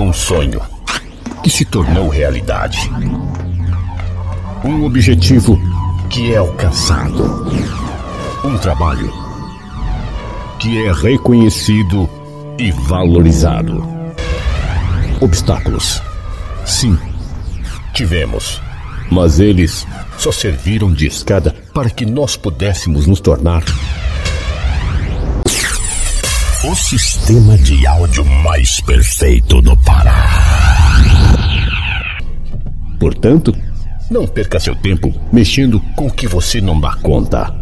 Um sonho que se tornou realidade. Um objetivo que é alcançado. Um trabalho que é reconhecido e valorizado. Obstáculos. Sim, tivemos. Mas eles só serviram de escada para que nós pudéssemos nos tornar o sistema de áudio mais perfeito do Pará. Portanto, não perca seu tempo mexendo com o que você não dá conta.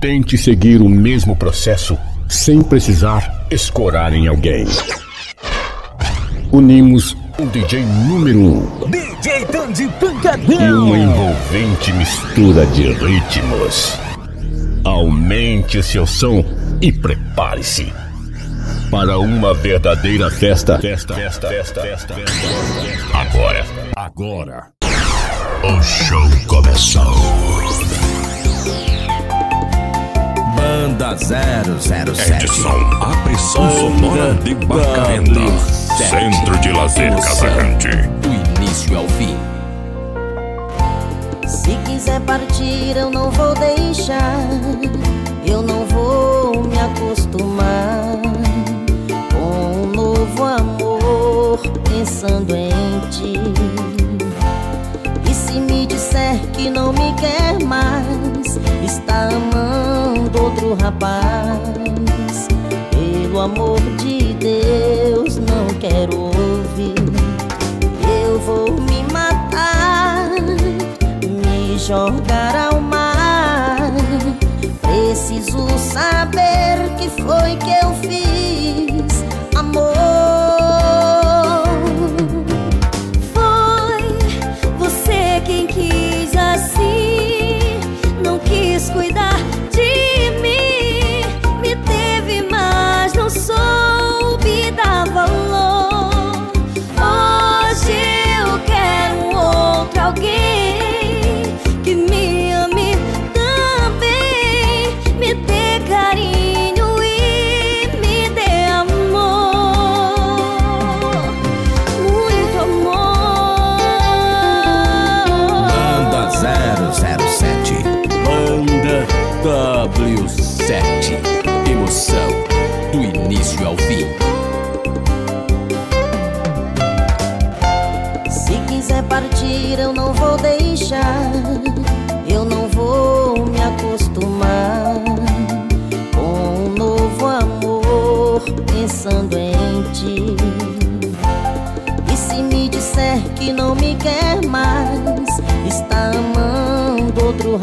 Tente seguir o mesmo processo sem precisar escorar em alguém. Unimos um DJ número um. DJ Dandy Pancadão. E uma envolvente mistura de ritmos. Aumente o seu som e prepare-se para uma verdadeira festa. Festa, festa, festa, festa. Agora, agora, o show começou. Banda 007. Edson, a pressão sonora de Barcarena. Centro de Lazer Casagrande. Do início ao fim. Se quiser partir, eu não vou deixar. Eu não vou me acostumar com um novo amor, pensando em ti. E se me disser que não me quer mais, está amando outro rapaz. Pelo amor de Deus, não quero jogar ao mar. Preciso saber que foi que eu fiz, amor.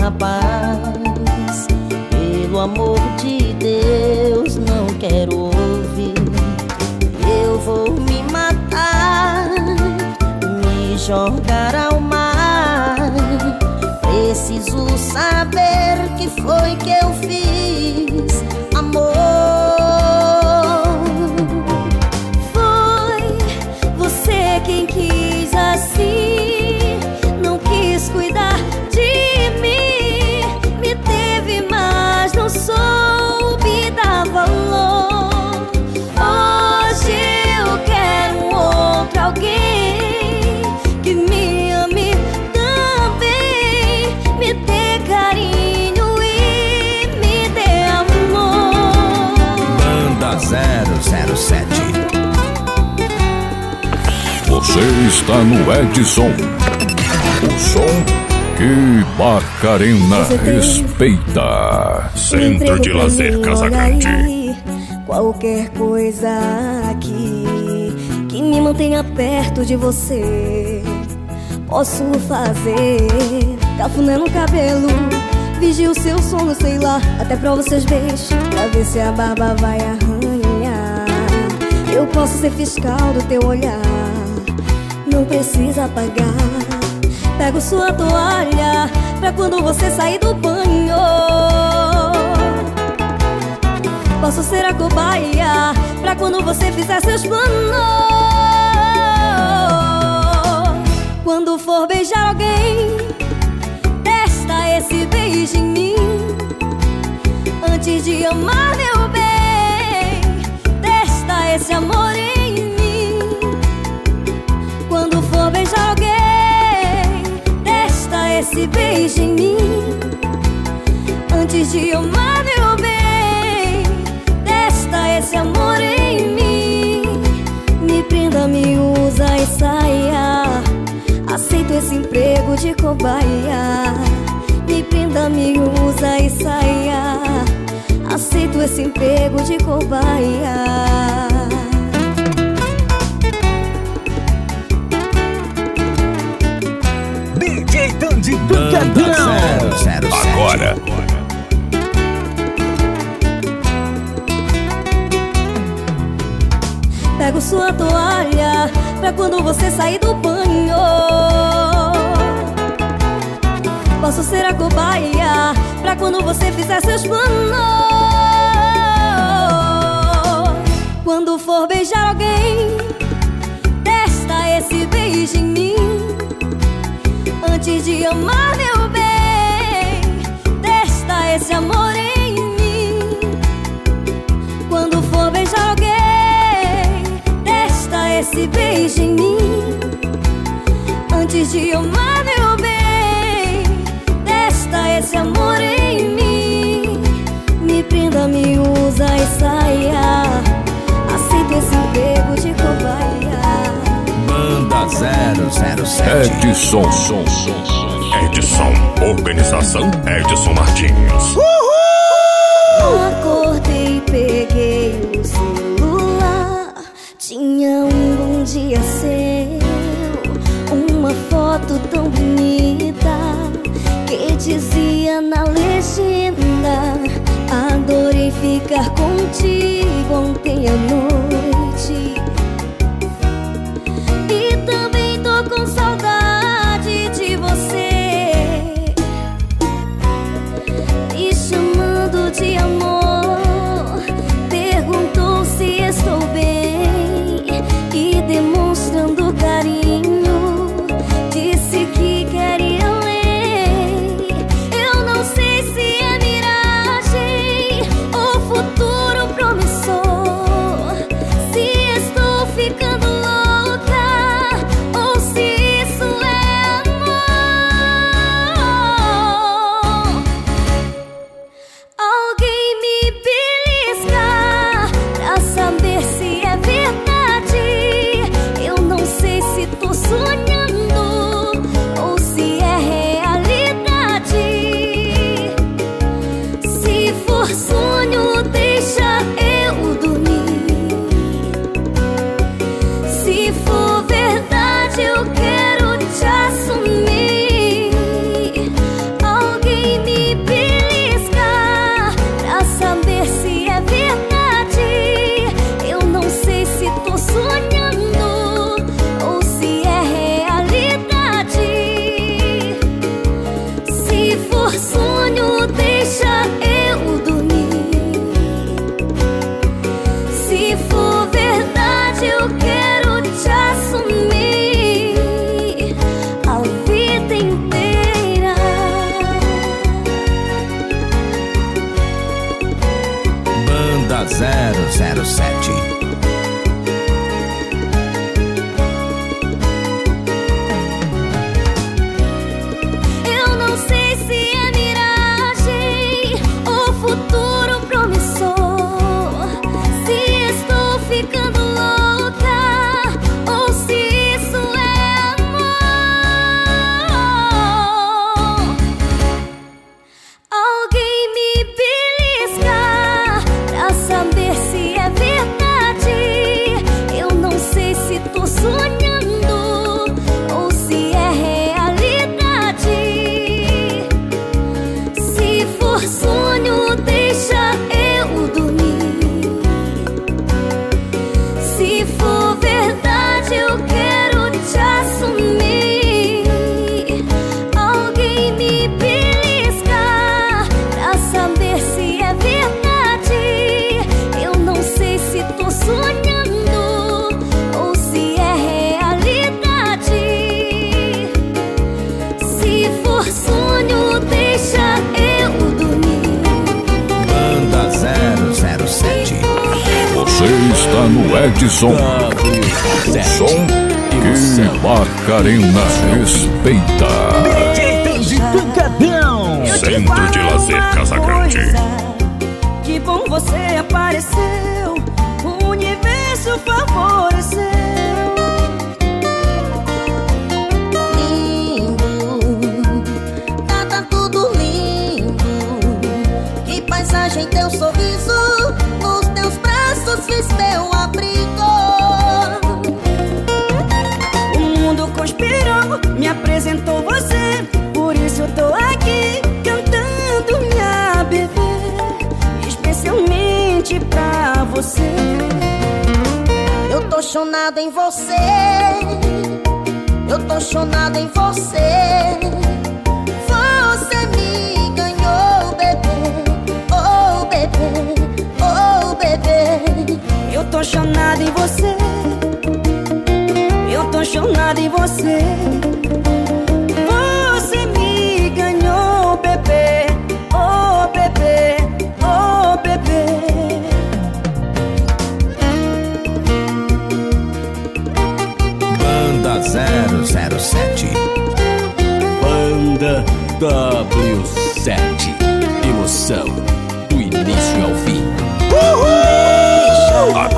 Amando está no Edson. O som que Barcarena respeita. Centro de Lazer Casagrande. Qualquer coisa aqui que me mantenha perto de você, posso fazer. Cafuné no cabelo, vigio seu sono, sei lá, até pra vocês beijos, pra ver se a barba vai arranhar. Eu posso ser fiscal do teu olhar, não precisa pagar. Pego sua toalha pra quando você sair do banho. Posso ser a cobaia pra quando você fizer seus planos. Quando for beijar alguém, testa esse beijo em mim. Antes de amar, meu bem, testa esse amor em esse beijo em mim. Antes de amar meu bem Testa esse amor em mim. Me prenda, me usa e saia. Aceito esse emprego de cobaia. Me prenda, me usa e saia. Aceito esse emprego de cobaia Tucadão. Agora. Pego sua toalha pra quando você sair do banho. Posso ser a cobaia pra quando você fizer seus planos. Quando for beijar alguém, testa esse beijo em mim. Antes de amar meu esse amor em mim. Quando for beijar alguém Testa esse beijo em mim. Antes de amar meu bem Testa esse amor em mim. Me prenda, me usa e saia. Aceita esse emprego de cobaia. Banda 007 Edson som, som, som. Edson. Organização Edson Martins. Uhul! Acordei, peguei o celular. Tinha um bom dia seu. Uma foto tão bonita Que dizia na legenda. Adorei ficar contigo ontem à noite chonada em você. Eu tô chonada em você. Você me ganhou, bebê. Oh, bebê. Oh, bebê. Eu tô chonada em você. Eu tô chonada em você. Você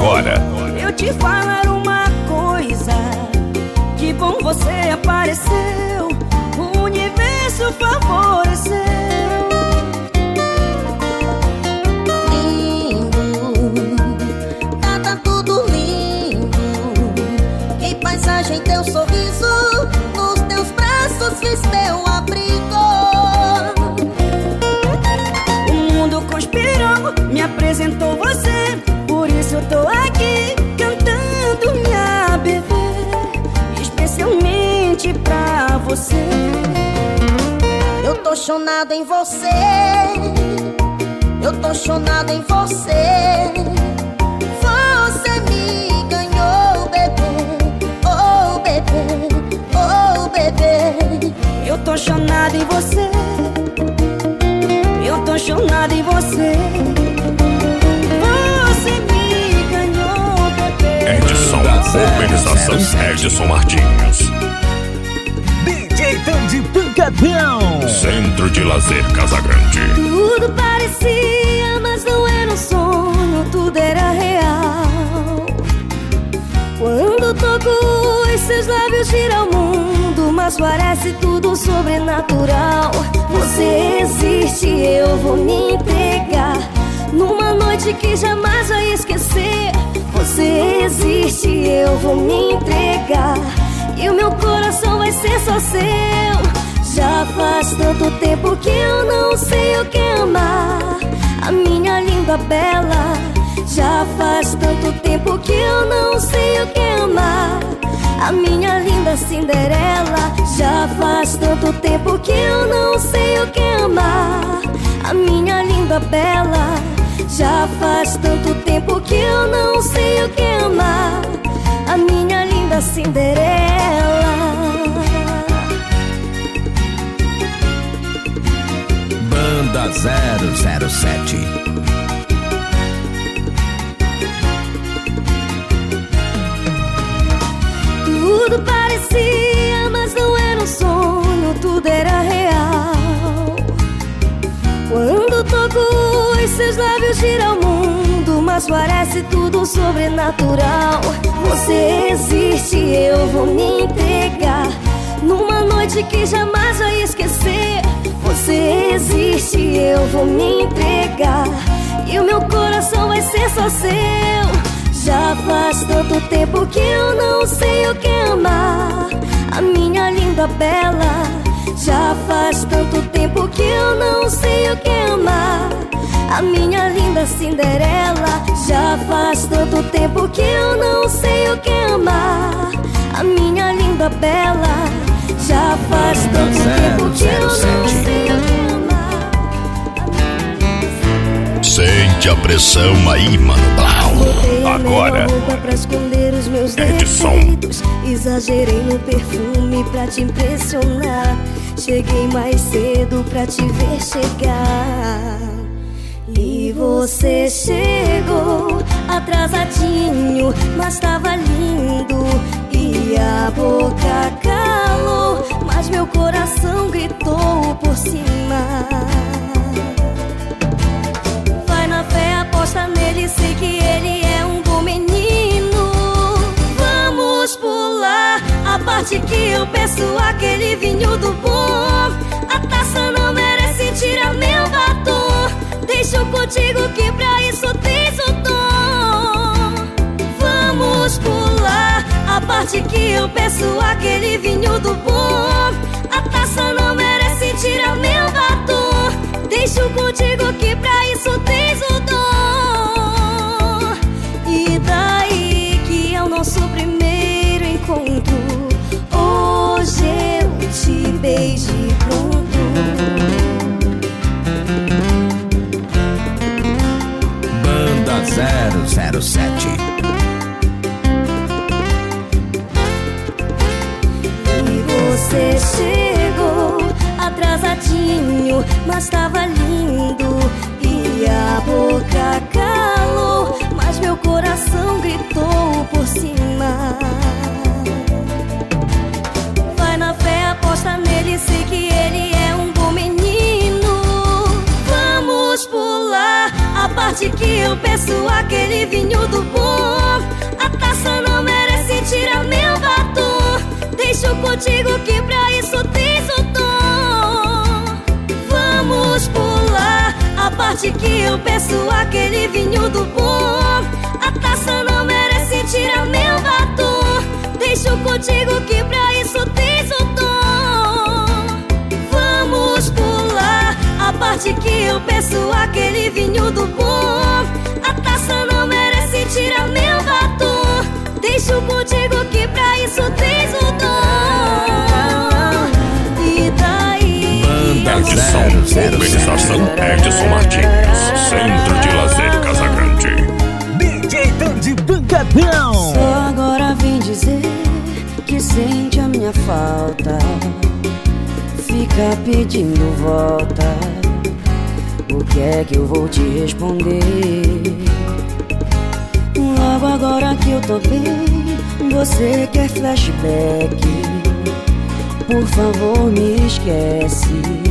Agora, você Eu tô chonada em você. Eu tô chonada em você. Você me ganhou, bebê. Oh, bebê. Oh, bebê. Eu tô chonada em você Eu tô chonada em você Você me ganhou, bebê edição, organização Edson Martins. Pancadão. Centro de Lazer Casagrande. Tudo parecia, mas não era um sonho, tudo era real. Quando toco os seus lábios gira o mundo, mas parece tudo sobrenatural. Você existe, eu vou me entregar. Numa noite que jamais vai esquecer. Você existe, eu vou me entregar. E o meu coração vai ser só seu. Já faz tanto tempo que eu não sei o que amar. A minha linda bela. Já faz tanto tempo que eu não sei o que amar. A minha linda Cinderela. Já faz tanto tempo que eu não sei o que amar. A minha linda bela. Já faz tanto tempo que eu não sei o que amar. A minha linda Cinderela. Banda 007 Tudo parecia, mas não era um sonho, tudo era real. Quando toco os seus lábios gira o mundo, mas parece tudo sobrenatural. Você existe, eu vou me entregar. Numa noite que jamais vai esquecer. Você existe, eu vou me entregar. E o meu coração vai ser só seu. Já faz tanto tempo que eu não sei o que amar. A minha linda bela. Já faz tanto tempo que eu não sei o que amar. A minha linda Cinderela. Já faz tanto tempo que eu não sei o que amar. A minha linda bela. Já faz tanto tempo que eu não sei amar. Sente a pressão aí, Mano Brown. a Agora, melhor roupa pra esconder os meus Edson. defeitos Exagerei no perfume pra te impressionar Cheguei mais cedo pra te ver chegar E você chegou atrasadinho Mas tava lindo A boca calou Mas meu coração gritou por Vai na fé, aposta nele, sei que ele é um bom menino. Vamos pular a parte que eu peço aquele vinho do bom. A taça não merece tirar meu batom. Deixo contigo que pra isso tens o. parte que eu peço aquele vinho do bom. A taça não merece tirar meu batom. Deixo contigo que pra isso tens o dom. E daí que é o nosso primeiro encontro. Hoje eu te beijo pronto. Banda 007. Mas tava lindo. E a boca calou, mas meu coração gritou por cima. Vai na fé, aposta nele, sei que ele é um bom menino. Vamos pular a parte que eu peço aquele vinho do bom. A taça não merece tirar meu batom. Deixo contigo que pra isso tens o. Vamos pular a parte que eu peço aquele vinho do bom. A taça não merece tirar meu batom. Deixo contigo que pra isso tens o dom. Vamos pular a parte que eu peço aquele vinho do bom. A taça não merece tirar meu batom. Deixo contigo que pra isso tens o. 000. Organização Edson Martins, Centro de Lazer Casa Grande. DJ de Pancadão. Só agora vim dizer que sente a minha falta. Fica pedindo volta. O que é que eu vou te responder? Logo agora que eu tô bem, você quer flashback. Por favor, me esquece.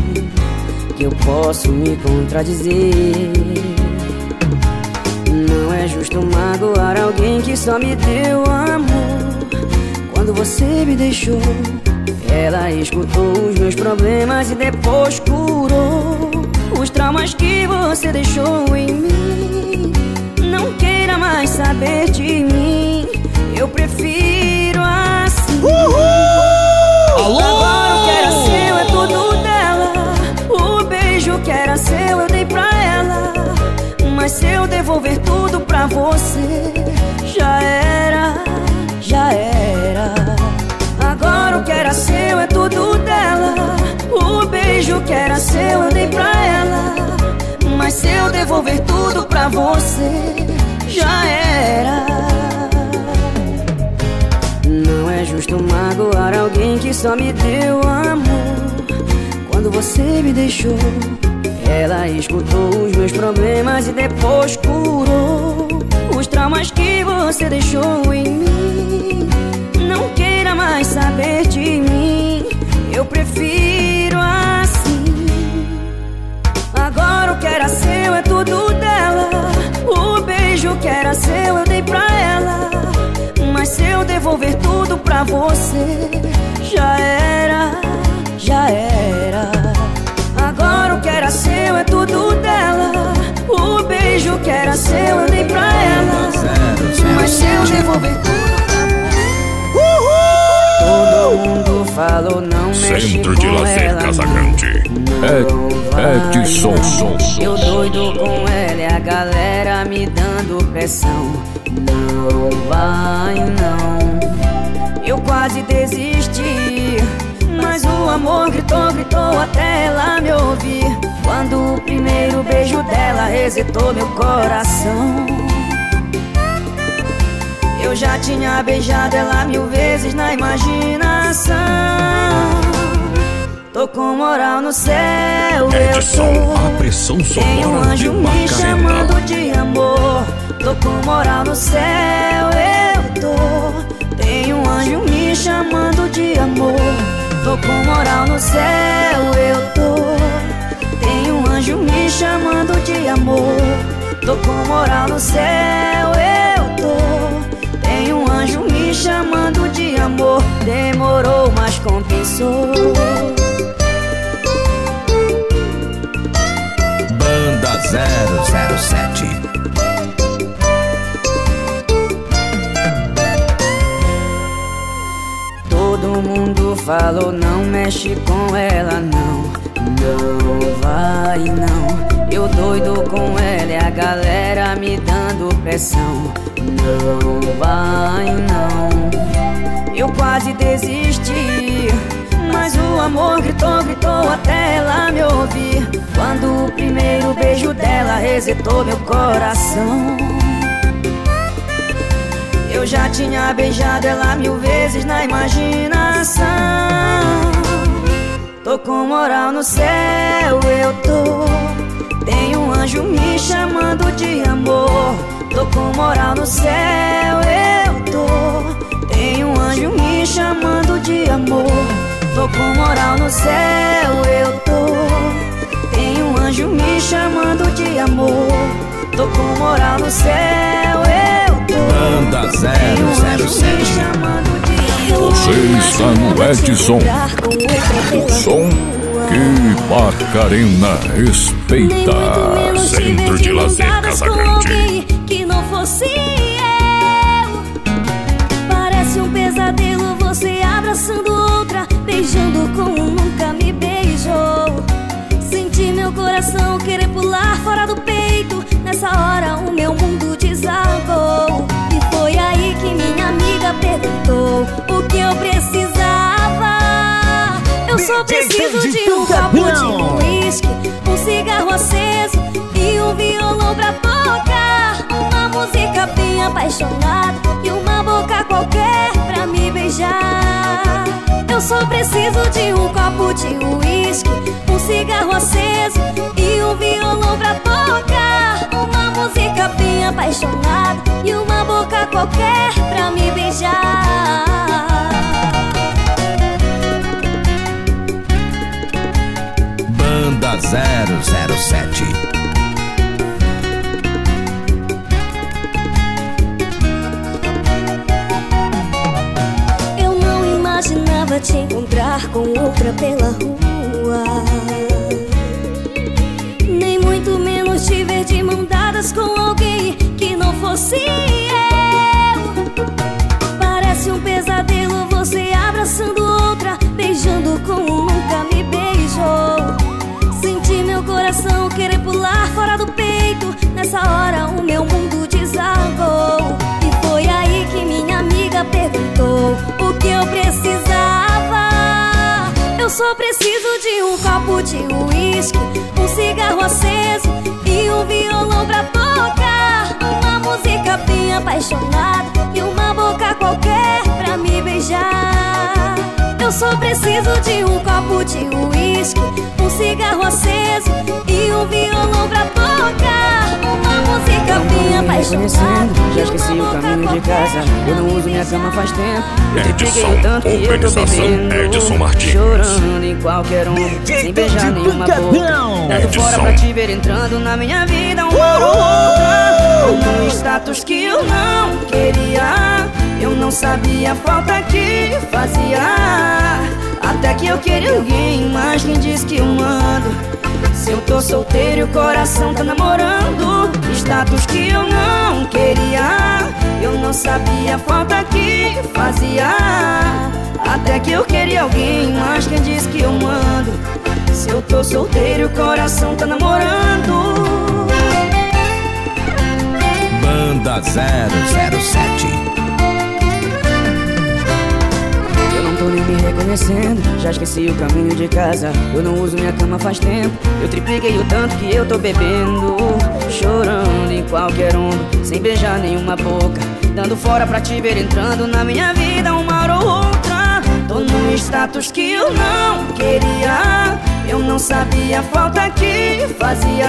Que eu posso me contradizer. Não é justo magoar alguém que só me deu amor. Quando você me deixou, ela escutou os meus problemas e depois curou os traumas que você deixou em mim. Não queira mais saber de mim, eu prefiro assim. Agora o que era seu é tudo que era seu eu dei pra ela. Mas se eu devolver tudo pra você, já era, já era. Agora o que era seu é tudo dela. O beijo que era seu eu dei pra ela. Mas se eu devolver tudo pra você, já era. Não é justo magoar alguém que só me deu amor. Quando você me deixou, ela escutou os meus problemas e depois curou os traumas que você deixou em mim. Não queira mais saber de mim, eu prefiro assim. Agora o que era seu é tudo dela. O beijo que era seu eu dei pra ela. Mas se eu devolver tudo pra você, já era, seu é tudo dela. O beijo que era seu eu dei pra ela. Mas se eu devolver tudo todo mundo falou não mexe Centro de com Lazer ela, não. Casagrande. É, Edson, som, som. Eu doido com ela e a galera me dando pressão. Não vai, não. Eu quase desisti. Mas o amor gritou, gritou até ela me ouvir. Primeiro beijo dela resetou meu coração. Eu já tinha beijado ela mil vezes na imaginação. Tô com moral no céu, eu Edson, tô. a pressão Tem um anjo me Macarena. chamando de amor. Tô com moral no céu, eu tô. Tem um anjo me chamando de amor. Tô com moral no céu, eu tô. Amor. Tô com moral no céu, eu tô. Tem um anjo me chamando de amor. Demorou, mas compensou. Banda 007 Todo mundo falou não mexe com ela não Não vai não Eu doido com ela e a galera me dando pressão. Não vai não Eu quase desisti. Mas o amor gritou, gritou até ela me ouvir. Quando o primeiro beijo dela resetou meu coração. Eu já tinha beijado ela mil vezes na imaginação com moral no céu, eu tô. Tem um anjo me chamando de amor. Tô com moral no céu, eu tô. Tem um anjo me chamando de amor. Tô com moral no céu, eu tô. Tem um anjo me chamando de amor. Tô com moral no céu, eu tô. Banda 007 Você está no Edson. O som que Macarena respeita. Centro de Lazer Casagrande. Que não fosse eu Parece um pesadelo você abraçando outra Beijando como nunca me beijou Senti meu coração querer pular fora do peito Nessa hora o meu mundo desabou E foi aí que minha perguntou O que eu precisava. Eu só preciso de um copo de uísque Um cigarro aceso e um violão pra tocar. Uma música bem apaixonada E uma boca qualquer pra me beijar. Eu só preciso de um copo de uísque Um cigarro aceso e um violão pra tocar. Uma música bem apaixonada E uma boca qualquer pra me beijar. Banda 007 Eu não imaginava te encontrar com outra pela rua. Nem muito menos te ver com alguém que não fosse eu. Parece um pesadelo você abraçando outra Beijando como nunca me beijou. Senti meu coração querer pular fora do peito. Nessa hora o meu mundo só preciso de um copo de uísque Um cigarro aceso e um violão pra tocar. Uma música bem apaixonada E uma boca qualquer pra me beijar eu só preciso de um copo de uísque Um cigarro aceso e um violão pra tocar. Uma música bem apaixonada Já esqueci o caminho de casa. Eu não uso minha cama faz tempo. Eu te Edson, o tanto que eu tô bebendo Edson Martins. Chorando em qualquer um Sem beijar nenhuma boca. Dando fora pra te ver entrando na minha vida Uma hora ou outra Num status que eu não queria Eu não sabia a falta que fazia. Até que eu queria alguém Mas quem diz que eu mando. Se eu tô solteiro e o coração tá namorando Status que eu não queria. Eu não sabia a falta que fazia. Até que eu queria alguém Mas quem diz que eu mando. Se eu tô solteiro o coração tá namorando. Banda 007 reconhecendo Já esqueci o caminho de casa Eu não uso minha cama faz tempo. Eu tripliquei o tanto que eu tô bebendo Chorando em qualquer onda Sem beijar nenhuma boca. Dando fora pra te ver entrando na minha vida Uma hora ou outra. Tô num status que eu não queria. Eu não sabia a falta que fazia.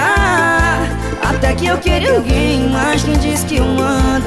Até que eu queria alguém Mas quem diz que eu mando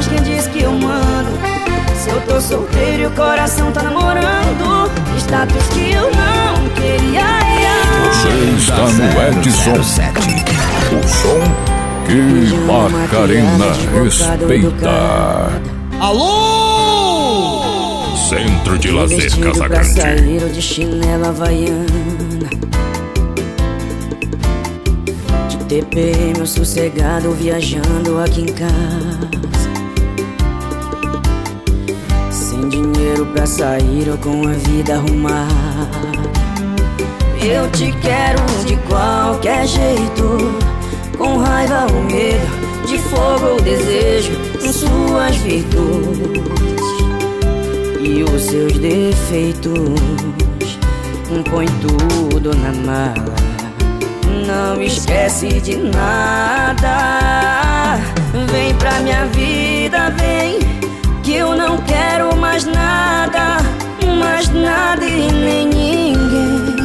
tô solteiro e o coração tá namorando Status que eu não queria. Você está no Edson 07 O som que Macarena respeita Alô! Centro de Lazer Casagrande. sair de chinela havaiana De TPM sossegado viajando aqui em casa dinheiro pra sair ou com a vida arrumada Eu te quero de qualquer jeito Com raiva ou medo, de fogo ou desejo Com suas virtudes e os seus defeitos. Põe tudo na mala, não esquece de nada. Vem pra minha vida, vem, que eu não quero mais nada, mais nada e nem ninguém.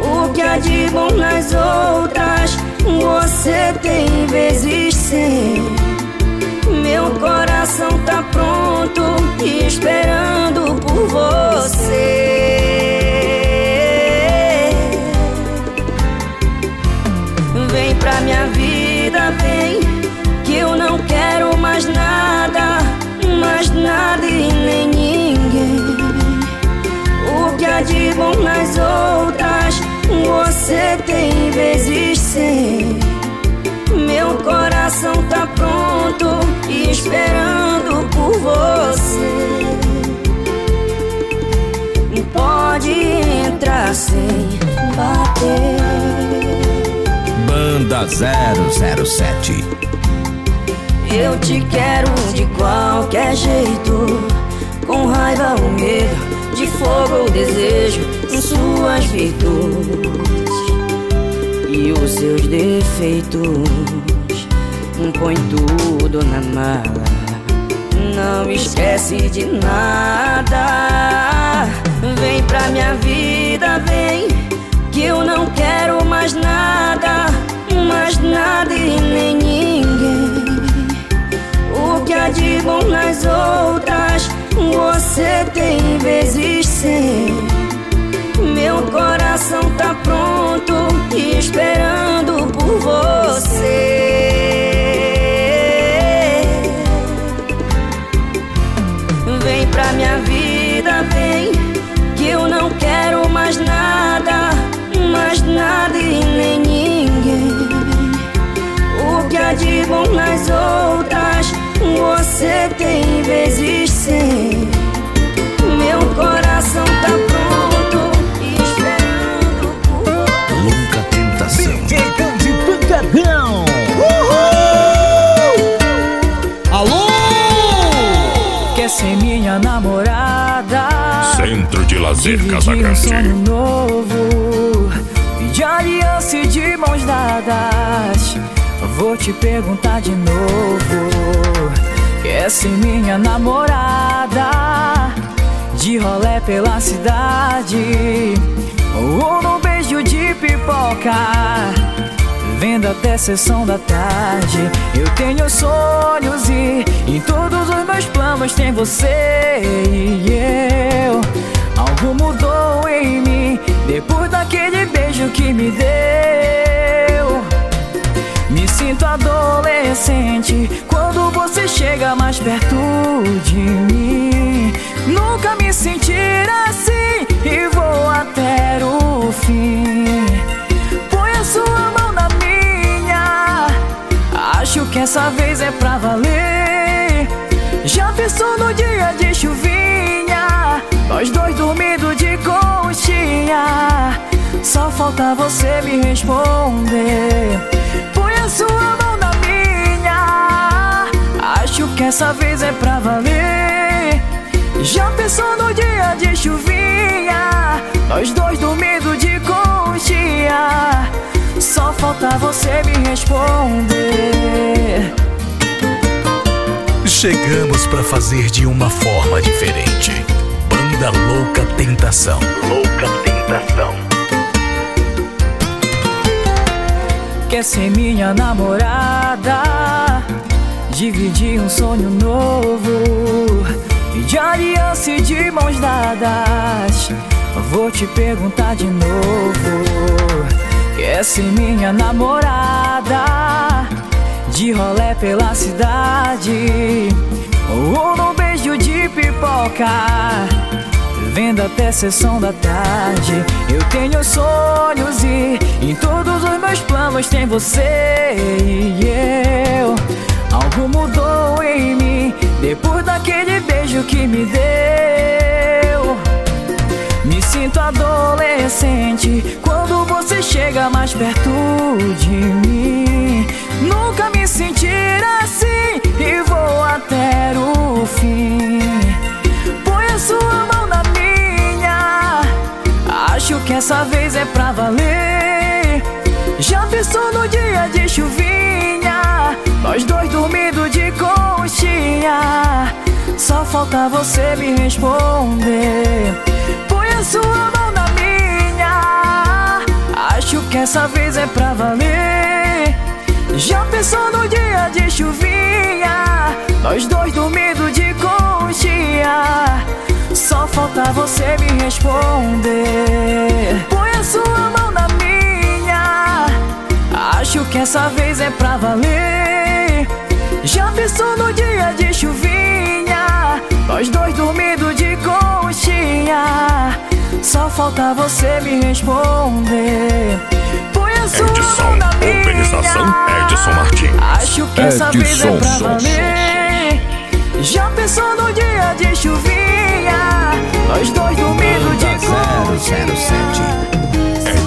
O que há de bom nas outras, você tem vezes sem. Meu coração tá pronto esperando por você. Bom nas outras, você tem vezes sem. Meu coração tá pronto esperando por você. Pode entrar sem bater. Banda 007 Eu te quero de qualquer jeito, com raiva ou medo, de fogo ou desejo, com suas virtudes e os seus defeitos. Põe tudo na mala Não esquece de nada Vem pra minha vida, vem Que eu não quero mais nada Mais nada e nem ninguém O que há de bom nas outras Você tem vezes sem Meu coração tá pronto Esperando por você. Pra minha vida, vem Que eu não quero mais nada Mais nada e nem ninguém. O que há de bom nas outras Você tem vezes Lazer Casagrande. Um sonho novo e de aliança e de mãos dadas. Vou te perguntar de novo. Quer ser minha namorada? De rolé pela cidade ou no beijo de pipoca? Vendo até sessão da tarde Eu tenho sonhos e Em todos os meus planos tem você e eu Algo mudou em mim Depois daquele beijo que me deu Me sinto adolescente Quando você chega mais perto de mim Nunca me sentir assim E vou até o fim Põe a sua mão na Acho que essa vez é pra valer. Já pensou no dia de? Só falta você me responder. Põe a sua mão na minha. Acho que essa vez é pra valer. Já pensou no dia de chuvinha? Nós dois dormindo de conchinha. Só falta falta você me responder. Chegamos para fazer de uma forma diferente. Banda Louca Tentação. Louca Tentação. Quer ser minha namorada? Dividir um sonho novo. E de aliança e de mãos dadas. Vou te perguntar de novo. Quer ser minha namorada? De rolé pela cidade Ou num beijo de pipoca Vendo até sessão da tarde Eu tenho sonhos e Em todos os meus planos tem você e eu Algo mudou em mim Depois daquele beijo que me deu Me sinto adolescente Quando você chega mais perto de mim Nunca me sentir assim e vou até o fim. Põe a sua mão na. Acho que essa vez é pra valer. Já pensou no dia de chuvinha? Nós dois dormindo de conchinha. Só falta você me responder. Põe a sua mão na minha. Acho que essa vez é pra valer. Já pensou no dia de chuvinha falta você me responder. Põe a sua mão na minha. Acho que essa vez é pra valer. Já pensou no dia de chuvinha? Nós dois dormindo de conchinha. Só falta você me responder. Edson, organização Edson Martins. Acho que essa vez é pra valer. Já pensou no dia de chuvinha? Nós dois dormindo de cor. 007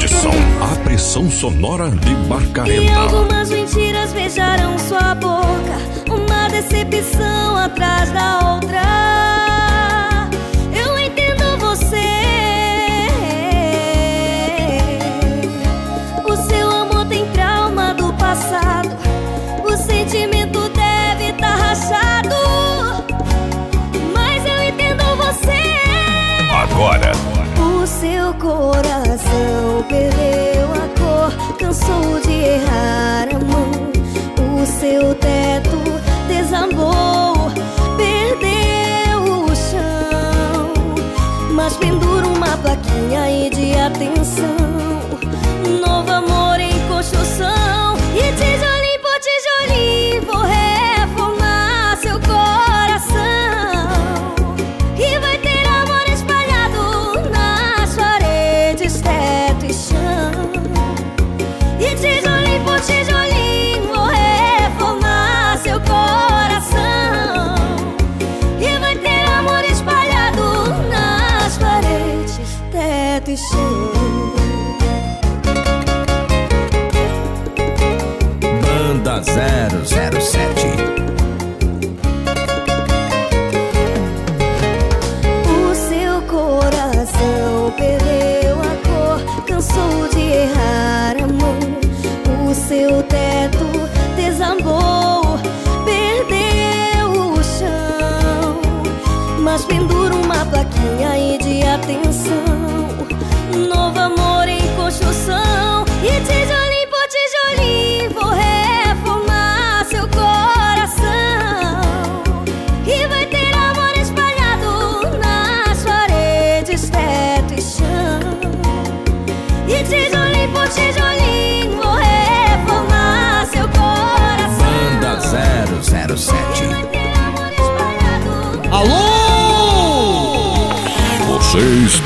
Edson, a pressão sonora de E Barcarena. algumas mentiras beijaram sua boca Uma decepção atrás da outra coração perdeu a cor, cansou de errar a mão. O seu teto desabou, perdeu o chão. Mas pendura uma plaquinha aí de atenção. Novo amor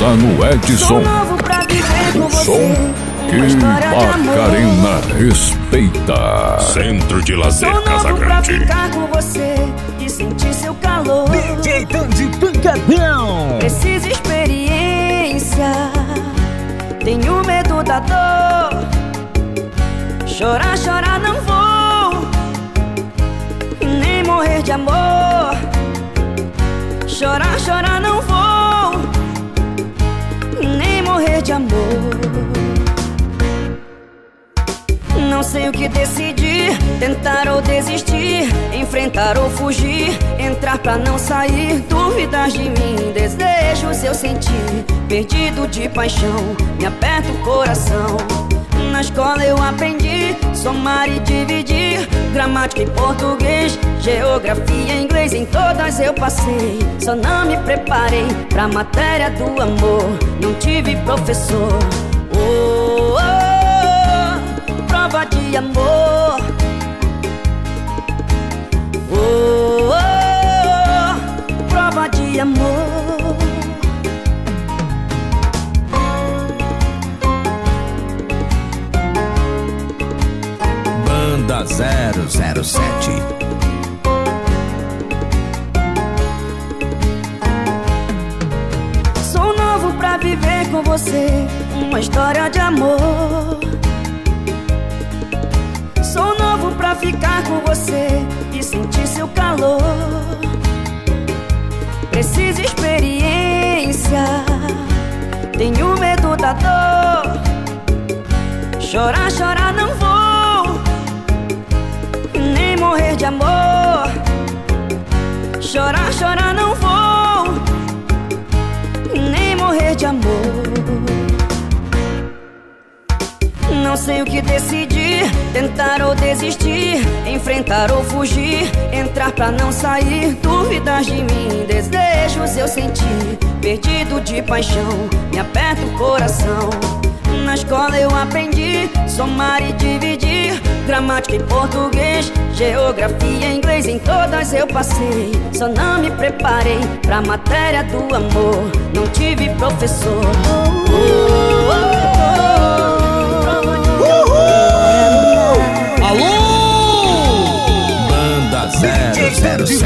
está no Sou Edson. novo pra viver com você. Som que. Barcarena respeita. Centro de Lazer Casa Grande. ficar com você e sentir seu calor. DJ Dandy Pancadão! Preciso experiência. Tenho medo da dor. Chorar, chorar não vou. Nem morrer de amor. Chorar, chorar não de amor. Não sei o que decidir, tentar ou desistir, enfrentar ou fugir, entrar pra não sair, dúvidas de mim, desejos eu sentir, perdido de paixão, me aperta o coração. Na escola eu aprendi somar e dividir, gramática em português, geografia em inglês, em todas eu passei. Só não me preparei pra matéria do amor, não tive professor. Oh, oh, oh prova de amor. Oh, oh, oh prova de amor. Banda 007 Sou novo pra viver com você uma história de amor. Sou novo pra ficar com você e sentir seu calor. Preciso experiência, tenho medo da dor. Chorar, chorar não vou morrer de amor. Chorar, chorar não vou, nem morrer de amor. Não sei o que decidir, tentar ou desistir, enfrentar ou fugir, entrar pra não sair, dúvidas de mim, desejos eu senti, perdido de paixão, me aperta o coração. Na escola eu aprendi somar e dividir, gramática em português, geografia em inglês, em todas eu passei. Só não me preparei pra matéria do amor, não tive professor. Oh, oh, oh, Alô! Banda 007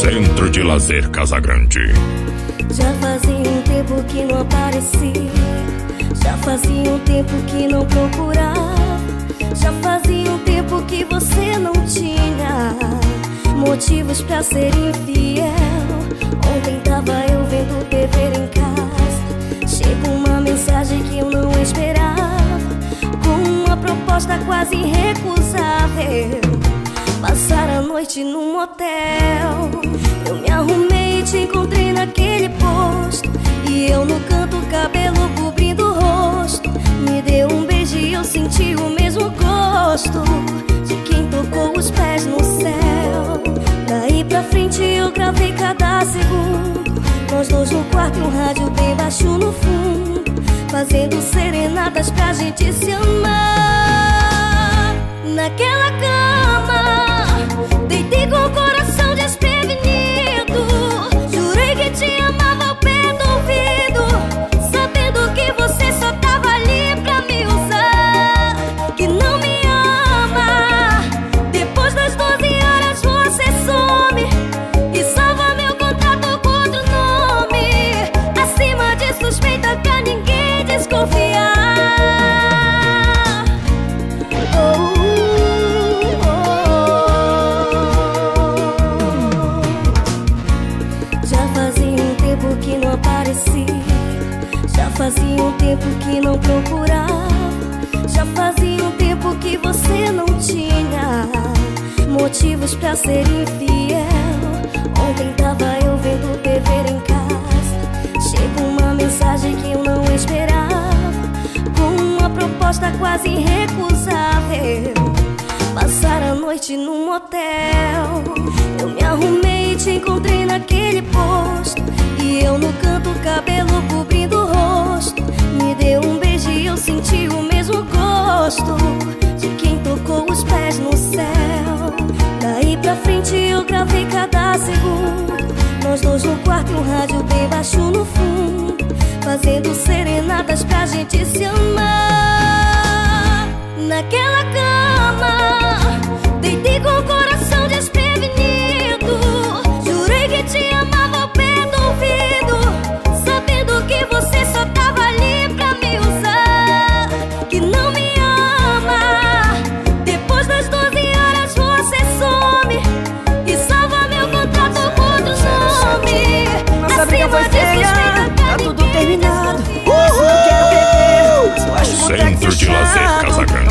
Centro de Lazer Casagrande. Já fazia um tempo que não aparecia já fazia um tempo que não procurava. Já fazia um tempo que você não tinha motivos pra ser infiel. Ontem tava eu vendo TV em casa. Chegou uma mensagem que eu não esperava. Com uma proposta quase irrecusável. Passar a noite num motel. Eu me arrumei e te encontrei naquele posto. E eu no canto, cabelo De quem tocou os pés no céu. Daí pra frente eu gravei cada segundo. Nós dois no quarto e um rádio bem baixo no fundo. Fazendo serenatas pra gente se amar. Naquela cama Deitei com não procurava. Já fazia um tempo que você não tinha motivos pra ser infiel. Ontem tava eu vendo TV em casa. Chegou uma mensagem que eu não esperava. Com uma proposta quase irrecusável. Passar a noite num motel. Eu me arrumei e te encontrei naquele posto. E eu no canto, cabelo cobrindo o rosto. Deu um beijo e eu senti o mesmo gosto de quem tocou os pés no céu. Daí pra frente eu gravei cada segundo. Nós dois no quarto e um rádio bem baixo no fundo. Fazendo serenatas pra gente se amar. Naquela cama, deitei com o coração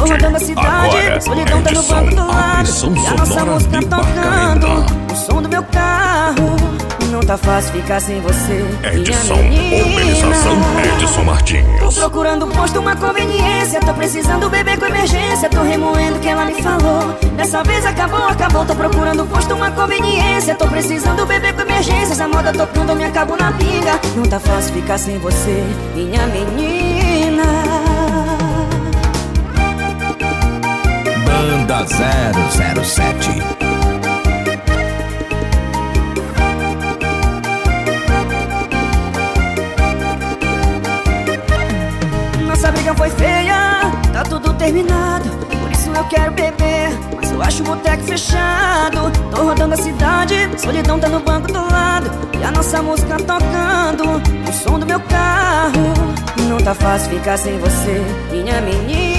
rodando a cidade, Agora, solidão tá no banco do lado. E a nossa música tocando, o som do meu carro. Não tá fácil ficar sem você. Edson, organização. Edson Tô Martins. procurando posto, uma conveniência Tô precisando beber com emergência Tô remoendo o que ela me falou Dessa vez acabou, acabou Tô procurando posto, uma conveniência Tô precisando beber com emergência Essa moda tocando, me acabo na pinga Não tá fácil ficar sem você, minha menina Banda 007. Nossa briga foi feia, tá tudo terminado Por isso eu quero beber, mas eu acho o boteco fechado Tô rodando a cidade, solidão tá no banco do lado E a nossa música tocando, o som do meu carro. Não tá fácil ficar sem você, minha menina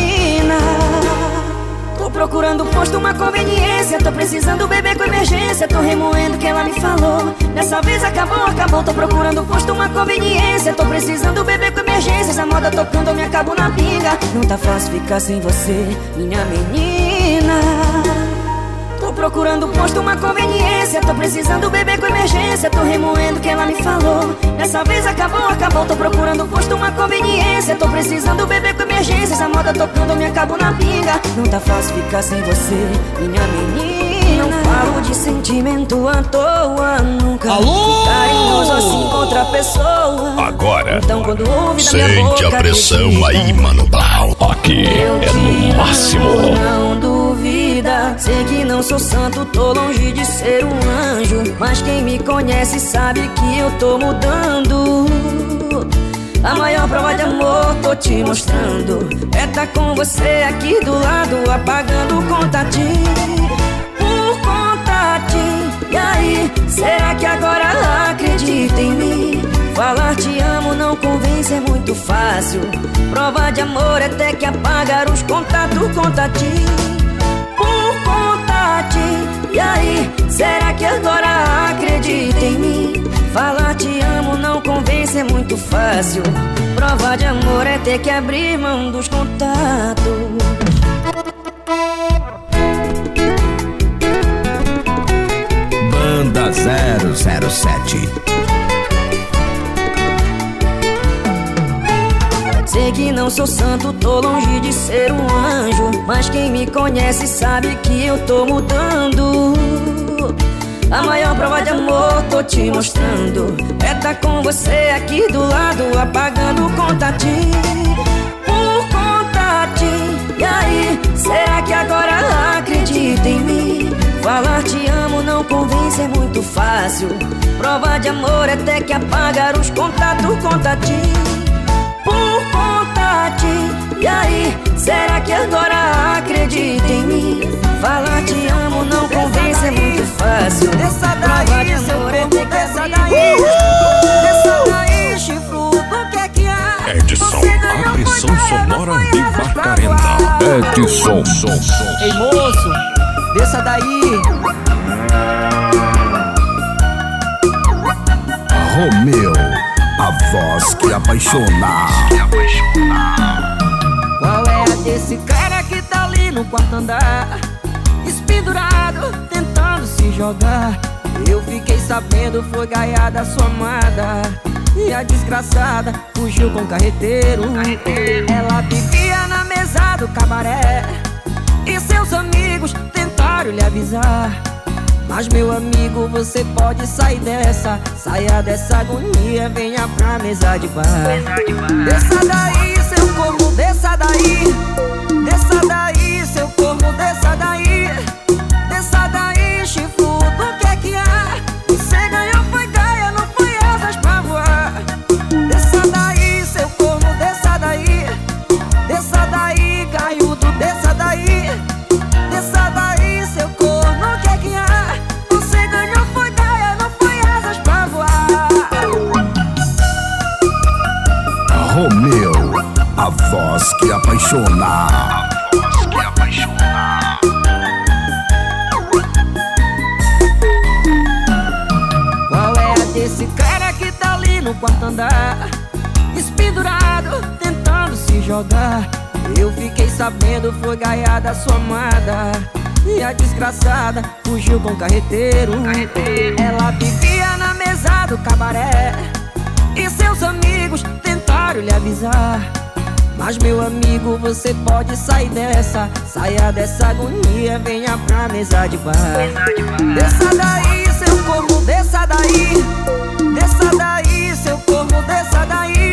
procurando posto, uma conveniência. Tô precisando beber com emergência Tô remoendo o que ela me falou. Dessa vez acabou, acabou Tô procurando posto, uma conveniência. Tô precisando beber com emergência Essa moda tocando, eu me acabo na pinga. Não tá fácil ficar sem você, minha menina. Tô procurando posto, uma conveniência. Tô precisando beber com emergência Tô remoendo o que ela me falou. Dessa vez acabou, acabou Tô procurando posto, uma conveniência. Tô precisando beber com emergência Essa moda tocando, eu me acabo na pinga Não tá fácil ficar sem você, minha menina Não falo de sentimento à toa Nunca Alô? carinhoso assim com outra pessoa Agora, Então quando ouve da minha Sente boca a pressão aí, Mano Brown. aqui é no máximo. Não duvida, sei que não sou santo, tô longe de ser um anjo. Mas quem me conhece sabe que eu tô mudando. A maior prova de amor tô te mostrando. É tá com você aqui do lado, apagando o contatinho. Por contatinho. E aí, será que agora acredita em mim? Falar te amo não convence, é muito fácil. Prova de amor é até que apagar os contatos, contatinho. Por contatinho. E aí, será que agora acredita em mim? Falar te amo não convence, é muito fácil. Prova de amor é ter que abrir mão dos contatos. Banda 007. Sei que não sou santo, tô longe de ser um anjo. Mas quem me conhece sabe que eu tô mudando. A maior prova de amor tô te mostrando. É tá com você aqui do lado, apagando o contatinho. Por contatinho. E aí, será que agora acredita em mim? Falar te amo não convence, é muito fácil. Prova de amor é até que apagar os contatos, contatinho por contatinho. E aí, será que agora acredita em mim? Falar te amo não convence, é muito fácil. De daí, seu amor é abrir. daí Desça daí, chifrudo, o que é que há? Edson, Você ganhou a pressão foi ganhar, sonora de pra Barcarena. Edson, som, som. Ei moço, desça daí Romeu, a voz que apaixona. Qual é a desse cara que tá ali no quarto andar? Espendurado, tentando se jogar. Eu fiquei sabendo, foi gaiada sua amada E a desgraçada fugiu com o carreteiro. Ela vivia na mesa do cabaré. E seus amigos tentaram lhe avisar. Mas meu amigo, você pode sair dessa. Saia dessa agonia, venha pra mesa de bar. Desça daí, seu corno, desça daí. Desça daí, seu corno, desça daí que apaixona. A voz que apaixona. Qual é a desse cara que tá ali no quarto andar? Espendurado, tentando se jogar Eu fiquei sabendo, foi gaiada sua amada. E a desgraçada fugiu com o carreteiro. Ela vivia na mesa do cabaré. E seus amigos tentaram lhe avisar. Mas meu amigo, você pode sair dessa. Saia dessa agonia, venha pra mesa de bar. Desça daí, seu corpo, desça daí. Desça daí, seu corpo, desça daí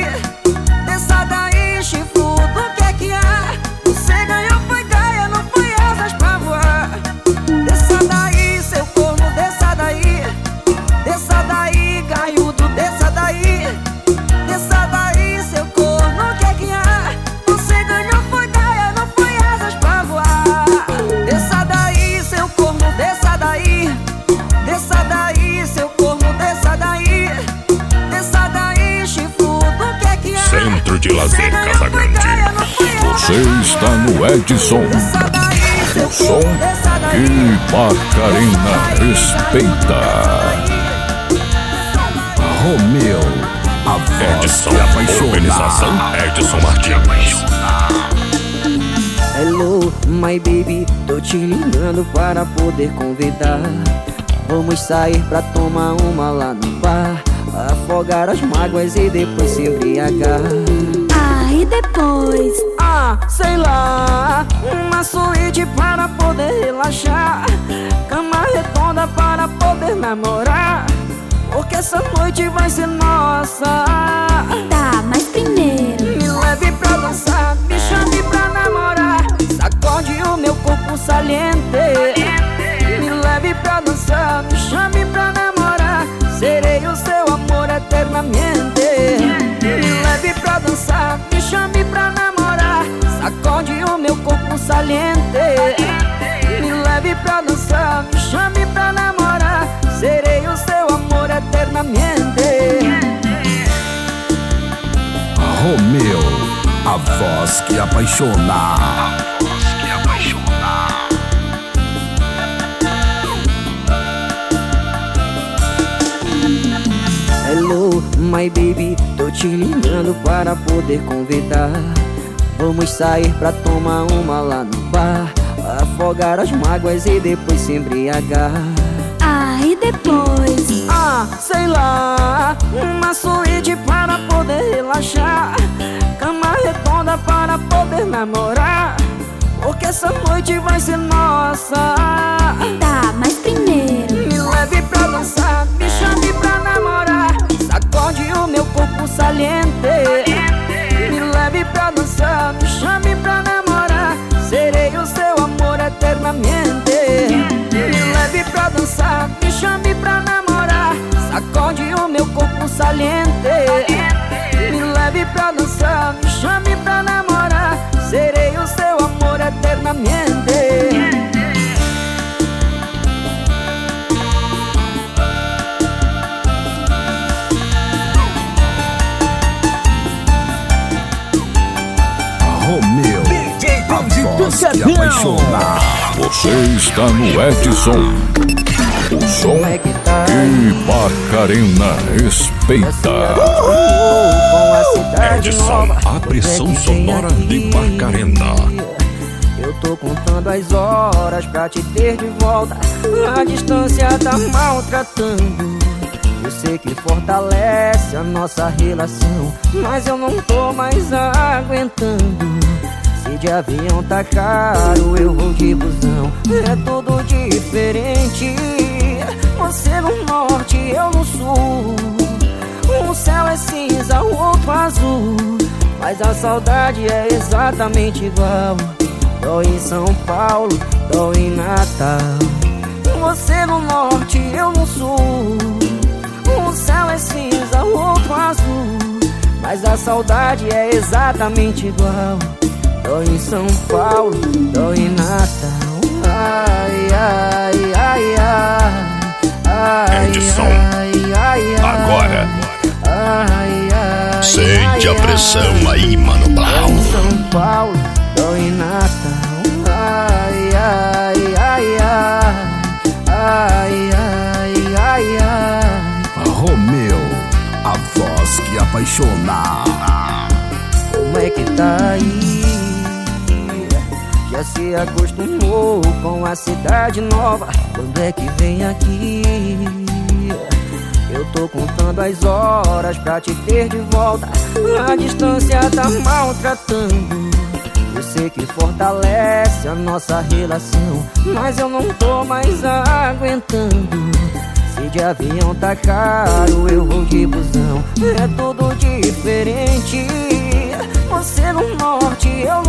Você está no Edson. O som corno, desça daí e Macarena respeita. Romeu, a voz Edson, que apaixona. organização Edson Martins. Hello, my baby, tô te ligando para poder convidar. Vamos sair pra tomar uma lá no bar. Afogar as mágoas e depois se embriagar. Ah, e depois? Sei lá, uma suíte para poder relaxar. Cama redonda para poder namorar. Porque essa noite vai ser nossa. Tá, mas primeiro. Me leve pra dançar, me chame pra namorar Sacode o meu corpo saliente Me leve pra dançar, me chame pra namorar Serei o seu amor eternamente Me leve pra dançar, me chame pra namorar Sacode o meu corpo saliente Me leve pra dançar, me chame pra namorar Serei o seu amor eternamente Romeu, a voz que apaixona. Hello, my baby, tô te ligando para poder convidar. Vamos sair pra tomar uma lá no bar. Afogar as mágoas e depois se embriagar. Ah, e depois? Ah, sei lá, uma suíte para poder relaxar. Cama redonda para poder namorar. Porque essa noite vai ser nossa. Tá, mas primeiro. Me leve pra dançar, me chame pra namorar Sacode o meu corpo saliente Me leve pra dançar, me chame pra namorar. Serei o seu amor eternamente. Me leve pra dançar, me chame pra namorar. Sacode o meu corpo saliente. Me leve pra dançar, me chame pra namorar. Serei o seu amor eternamente Você está no Edson. O som é que Macarena respeita. Edson, a pressão sonora de aqui? Macarena. Eu tô contando as horas pra te ter de volta A distância tá maltratando Eu sei que fortalece a nossa relação Mas eu não tô mais aguentando Se de avião tá caro, eu vou de busão. É tudo diferente. Você no norte, eu no sul. Um céu é cinza, o outro azul. Mas a saudade é exatamente igual. Dó em São Paulo, dó em Natal. Você no norte, eu no sul. Um céu é cinza, o outro azul. Mas a saudade é exatamente igual Dó em São Paulo, dó em Natal Ai, ai, ai, ai Edson, ai, ai, Agora, Ai, ai, sente a pressão ai. aí, Mano Brown. Em São Paulo, dói em Natal. Ai, ai, ai, ai. Ai, ai, ai, ai. Romeu, a voz que apaixona. Como é que tá aí? Já se acostumou com a cidade nova. Quando é que vem aqui? Eu tô contando as horas pra te ter de volta. A distância tá maltratando. Eu sei que fortalece a nossa relação Mas eu não tô mais aguentando. Se de avião tá caro, eu vou de busão. É tudo diferente. Você no norte, eu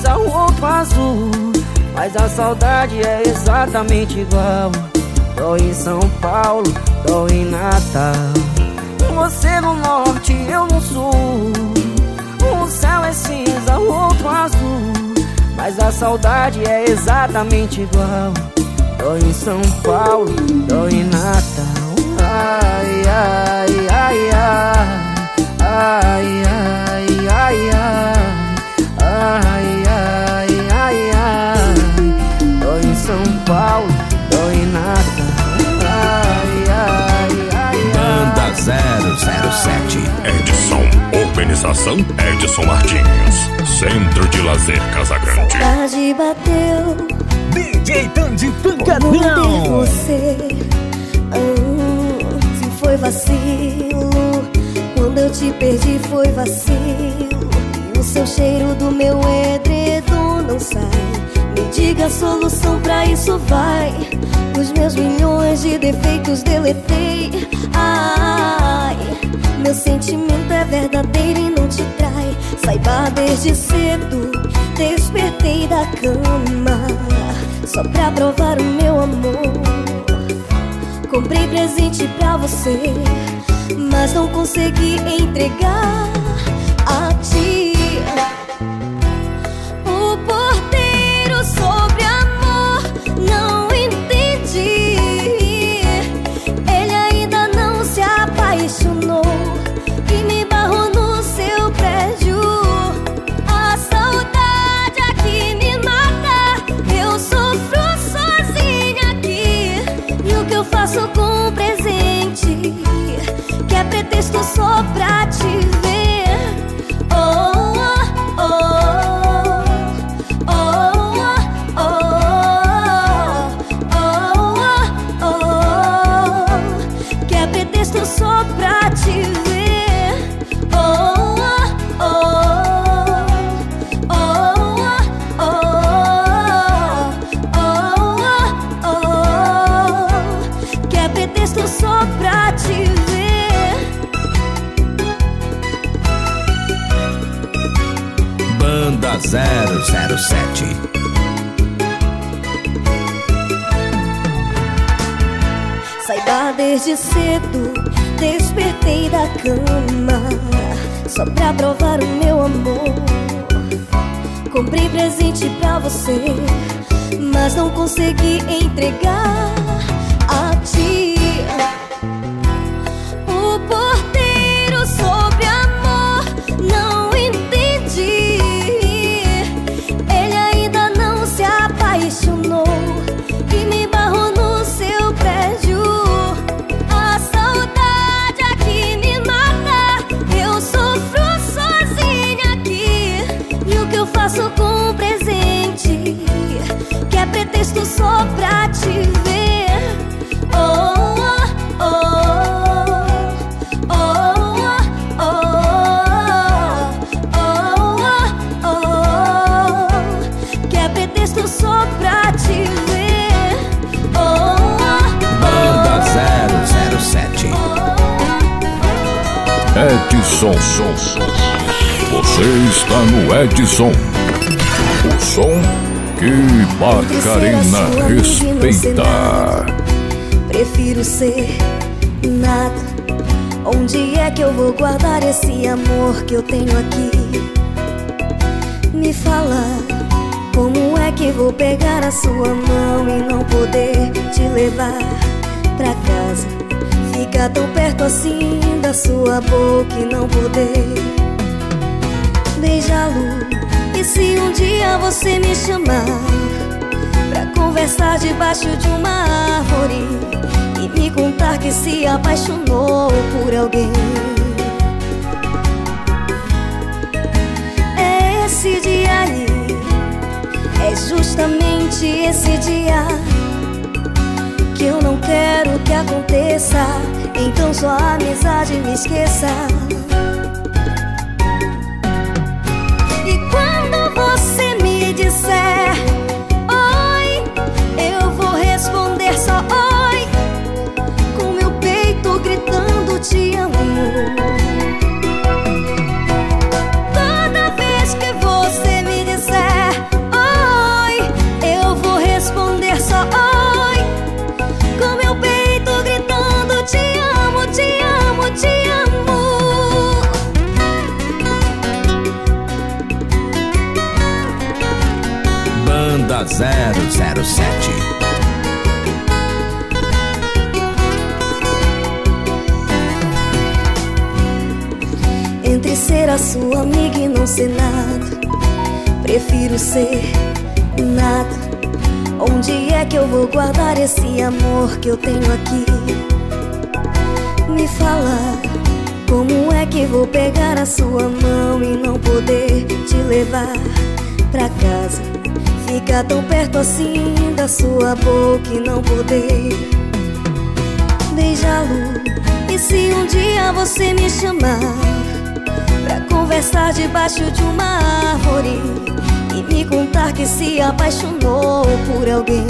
cinza, o outro azul. Mas a saudade é exatamente igual. Tô em São Paulo, tô em Natal. Você no norte, eu no sul. Um céu é cinza, o outro azul. Mas a saudade é exatamente igual. Tô em São Paulo, tô em Natal. Ai, ai, ai, ai. Ai, ai, ai, ai 007 Edson, Organização Edson Martins. Centro de Lazer Casagrande. Saudade bateu. DJ Tandy Pancadão. você ah, Se foi vacilo? Quando eu te perdi foi vacilo. E o seu cheiro do meu edredom não sai. Me diga a solução pra isso vai. Os meus milhões de defeitos deletei. Ai, meu sentimento é verdadeiro e não te trai. Saiba desde cedo Despertei da cama. Só pra provar o meu amor. Comprei presente pra você Mas não consegui entregar a ti. O porteiro sobre amor Desde cedo, despertei da cama Só pra provar o meu amor. Comprei presente pra você Mas não consegui entregar Edson Você está no Edson O som que Barcarena respeita Prefiro ser nada. Onde é que eu vou guardar esse amor que eu tenho aqui? Me fala, como é que vou pegar a sua mão e não poder te levar pra casa? Ficar tão perto assim da sua boca e não poder beijá-lo. E se um dia você me chamar Pra conversar debaixo de uma árvore E me contar que se apaixonou por alguém É esse justamente esse dia que eu não quero que aconteça. Então sua amizade me esqueça. E quando você me disser oi, eu vou responder só oi, com meu peito gritando te amo. 007 Entre ser a sua amiga e não ser nada Prefiro ser nada Onde é que eu vou guardar esse amor que eu tenho aqui? Me fala Como é que vou pegar a sua mão e não poder te levar pra casa? Ficar tão perto assim da sua boca e não poder beijá-lo. E se um dia você me chamar pra conversar debaixo de uma árvore e me contar que se apaixonou por alguém?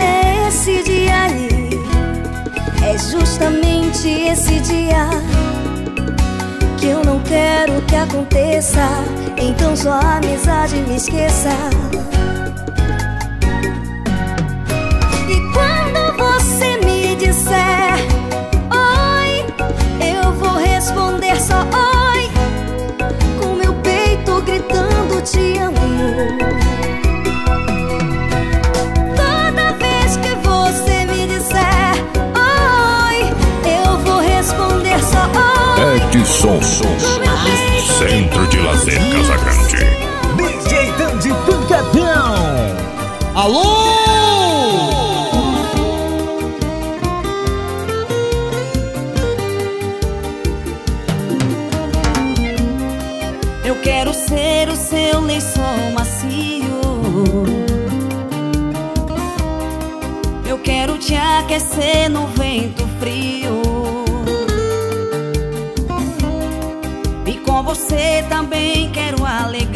É esse dia aí, é justamente esse dia que eu não quero que aconteça. Então sua amizade me esqueça. E quando você me disser oi, eu vou responder só oi, com meu peito gritando te amo. Toda vez que você me disser oi, eu vou responder só oi. Edson Centro de Lazer Casagrande. DJ Dandy Pancadão. Alô! Eu quero ser o seu lençol macio. Eu quero te aquecer no vento você também quero alegria.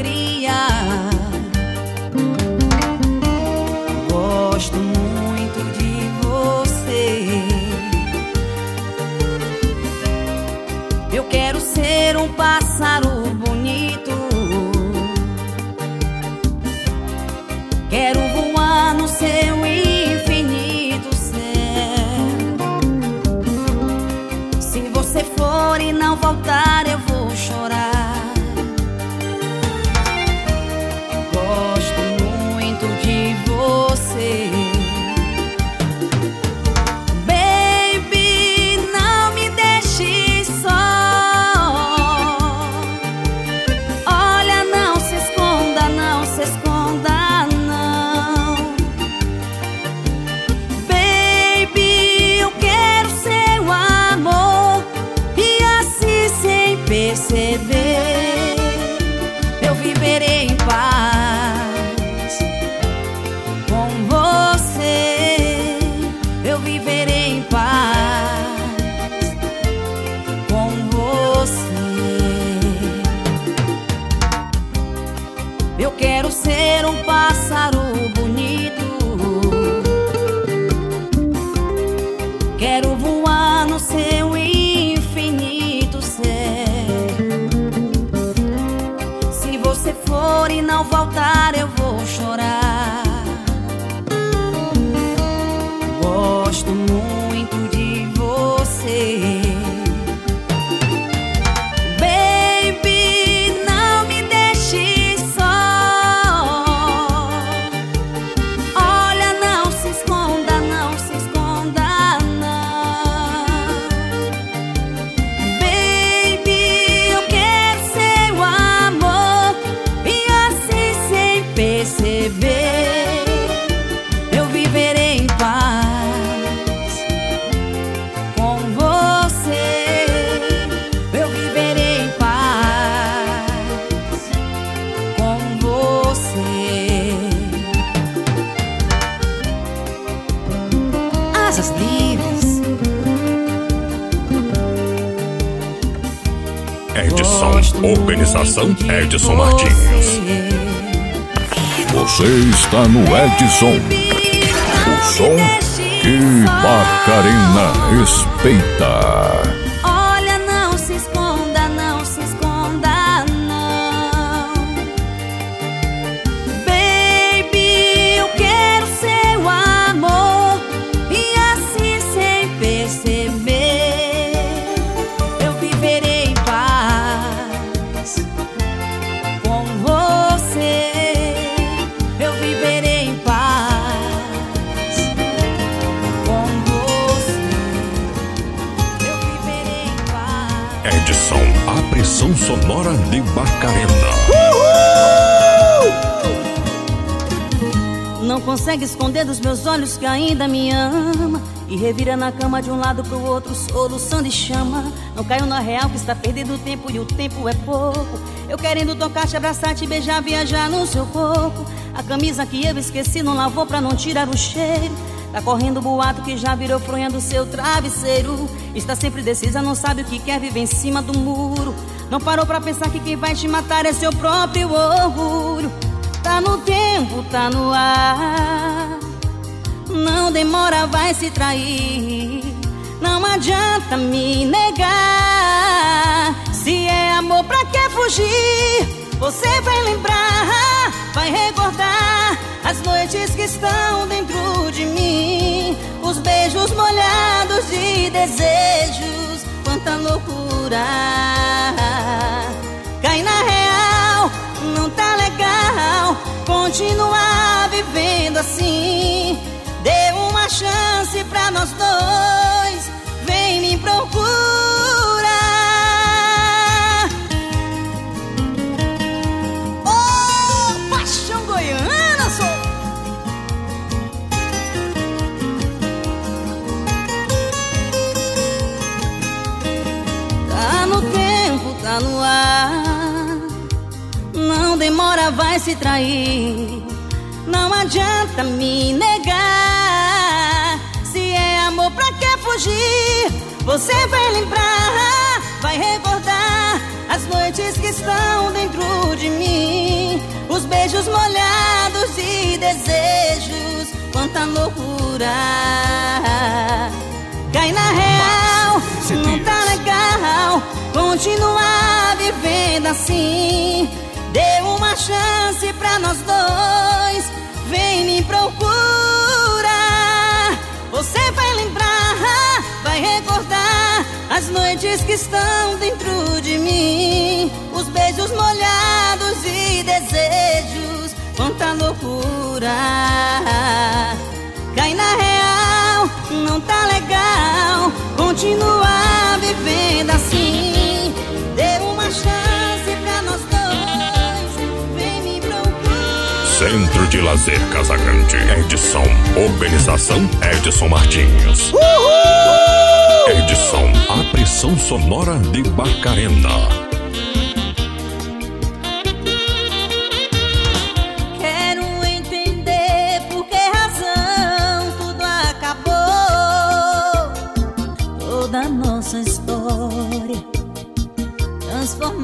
Edson Martins. Você está no Edson. O som que Barcarena respeita. Sonora de Barcarena. Não consegue esconder dos meus olhos que ainda me ama E revira na cama de um lado pro outro, solução de chama. Não caiu na real que está perdendo tempo e o tempo é pouco. Eu querendo tocar, te abraçar, te beijar, viajar no seu corpo. A camisa que eu esqueci não lavou pra não tirar o cheiro. Tá correndo boato que já virou fronha do seu travesseiro. Está sempre decisa, não sabe o que quer, viver em cima do muro Não parou pra pensar que quem vai te matar é seu próprio orgulho. Tá no tempo, tá no ar. Não demora, vai se trair. Não adianta me negar. Se é amor, pra que fugir? Você vai lembrar, vai recordar as noites que estão dentro de mim, os beijos molhados de desejos, quanta loucura. Cai na real, não tá legal, continuar vivendo assim. Dê uma chance pra nós dois, vem me procurar. Tá no ar. Não demora, vai se trair. Não adianta me negar. Se é amor, pra que fugir? Você vai lembrar, vai recordar as noites que estão dentro de mim. Os beijos molhados e desejos, quanta loucura. Cai na real, não tá legal continuar vivendo assim. Dê uma chance pra nós dois, vem me procurar. Você vai lembrar, vai recordar as noites que estão dentro de mim, os beijos molhados e desejos, quanta loucura. Continuar vivendo assim. Centro de Lazer Casagrande. Edição. Organização Edson Martins. Uhul! Edição. A pressão sonora de Barcarena.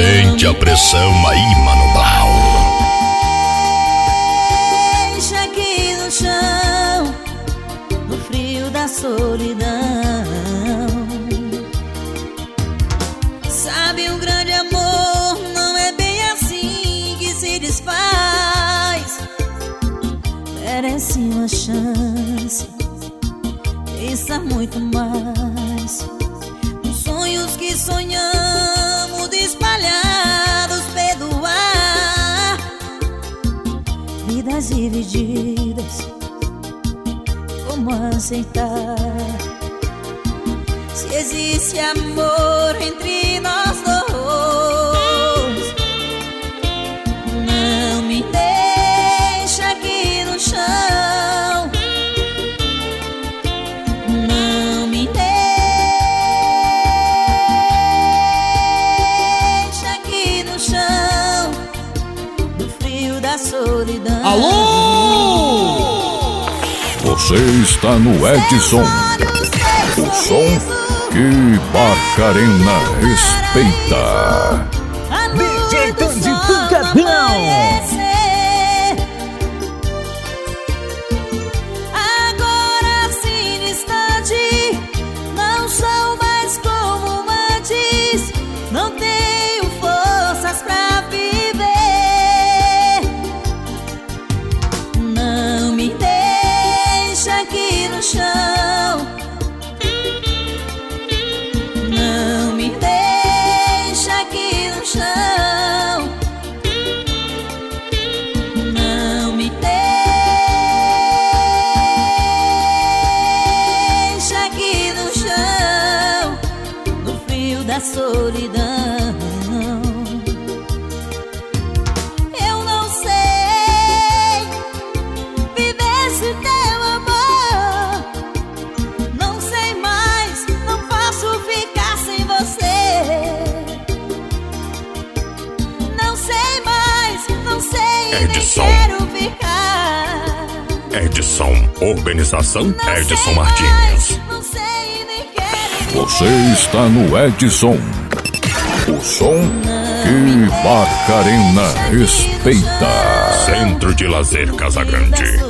Sente a pressão aí, Mano Brown. Deixa aqui no chão, no frio da solidão. merece uma chance. Pensar muito mais aceitar? Se existe amor está no Edson. O som que Barcarena respeita. Organização Edson Martins. Você está no Edson. O som que Barcarena respeita. Centro de Lazer Casagrande.